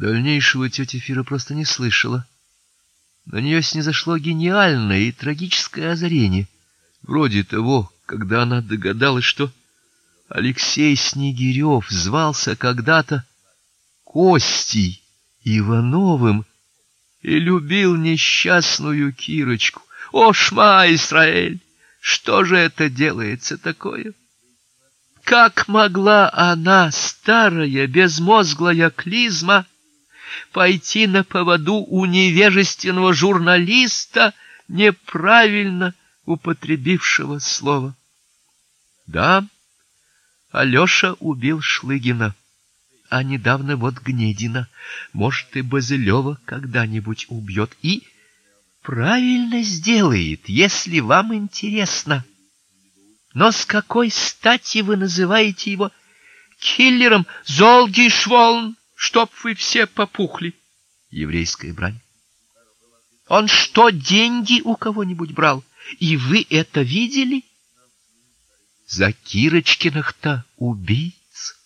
Дальнейшего тетя Фира просто не слышала. На нее снизошло гениальное и трагическое озарение, вроде того, когда она догадалась, что Алексей Снегирев звался когда-то Костей Ивановым и любил несчастную Кирочку. О, шма Израиль, что же это делается такое? Как могла она, старая безмозглая клизма, пойти на поводу у невежественного журналиста, неправильно употребившего слово? Да, Алёша убил Шлыгина, а недавно вот Гнедина. Может, и Базылева когда-нибудь убьет и правильно сделает, если вам интересно. Но с какой стати вы называете его киллером Золгишволн, чтоб вы все попухли? Еврейская брань. Он что, деньги у кого-нибудь брал? И вы это видели? За Кирочкиных-то убийц.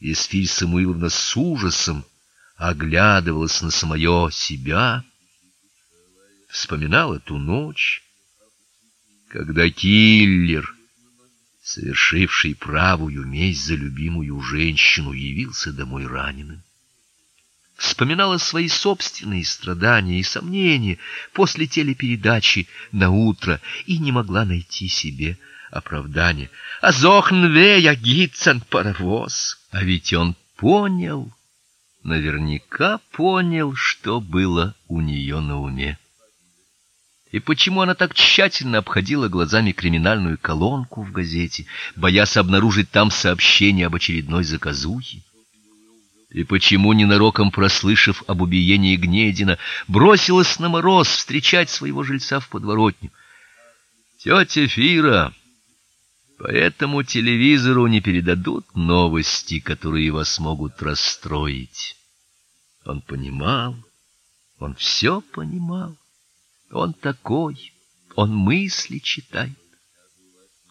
Исфирь Самуиловна с ужасом оглядывалась на самое себя, вспоминала ту ночь, когда киллер, совершивший правую месть за любимую женщину, явился домой раненым. Вспоминала свои собственные страдания и сомнения после телепередачи на утро и не могла найти себе оправдания. А зохнве я гитцен паровоз. А ведь он понял, наверняка понял, что было у нее на уме. И почему она так тщательно обходила глазами криминальную колонку в газете, боясь обнаружить там сообщение об очередной заказухе? И почему ненароком прослышав об убиении Гнедина, бросилась на мороз встречать своего жильца в подворотню? Тетя Фира, по этому телевизору не передадут новости, которые вас могут расстроить. Он понимал, он все понимал. Он такой, он мысли читает.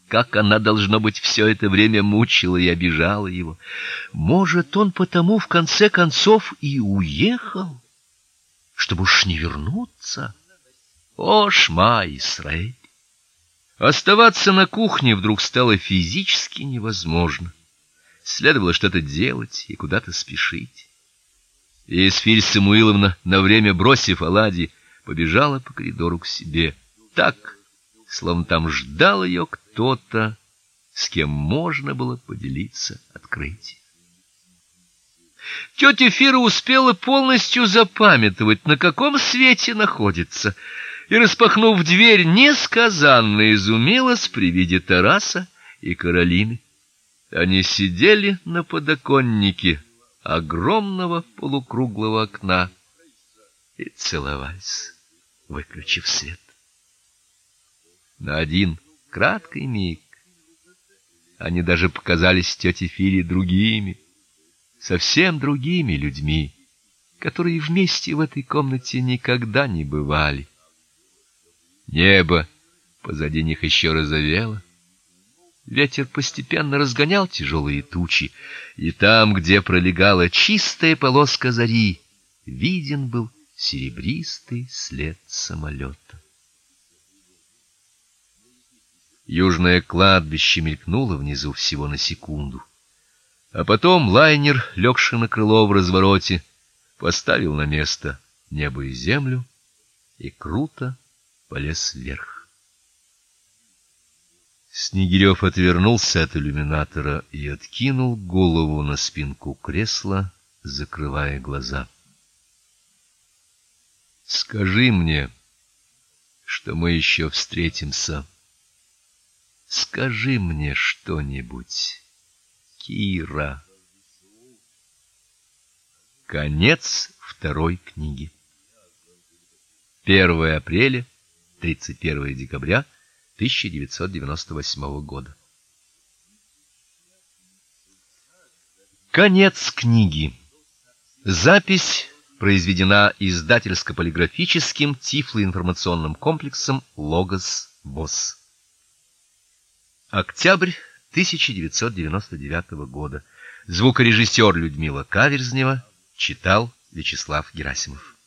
Как она должно быть все это время мучила и обижала его. Может, он потому в конце концов и уехал, чтобы уж не вернуться. О, шма Исраэль! Оставаться на кухне вдруг стало физически невозможно. Следовало что-то делать и куда-то спешить. И Эсфирь Самуиловна, на время бросив оладьи, побежала по коридору к себе, так, словно там ждал ее кто-то, с кем можно было поделиться открытием. Тетя Фира успела полностью запамятовать, на каком свете находится, и распахнув дверь, несказанно изумилась при виде Тараса и Каролины. Они сидели на подоконнике огромного полукруглого окна и целовались, выключив свет. На один краткий миг они даже показались тете Фире другими, совсем другими людьми, которые вместе в этой комнате никогда не бывали. Небо позади них еще розовело. Ветер постепенно разгонял тяжелые тучи, и там, где пролегала чистая полоска зари, виден был серебристый след самолета. Южное кладбище мелькнуло внизу всего на секунду, а потом лайнер, легший на крыло в развороте, поставил на место небо и землю и круто полез вверх. Снегирев отвернулся от иллюминатора и откинул голову на спинку кресла, закрывая глаза. Скажи мне, что мы еще встретимся. Скажи мне что-нибудь, Кира. Конец второй книги. 1 апреля, 31 декабря 1998 года. Конец книги. Запись произведена издательско-полиграфическим тифлоинформационным комплексом Логос ВОС. Октябрь 1999 года. Звукорежиссер Людмила Каверзнева читал Вячеслав Герасимов.